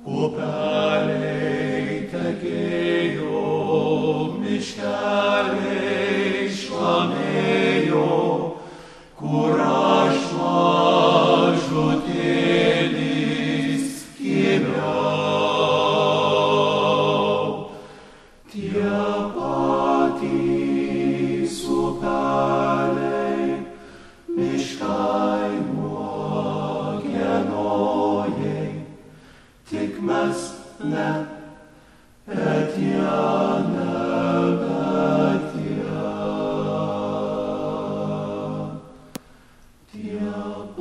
Upeliai tekėjo, miškeliai šlamėjo, kur aš mažutėlis gimiau. Tie patys upeliai, miškai must now.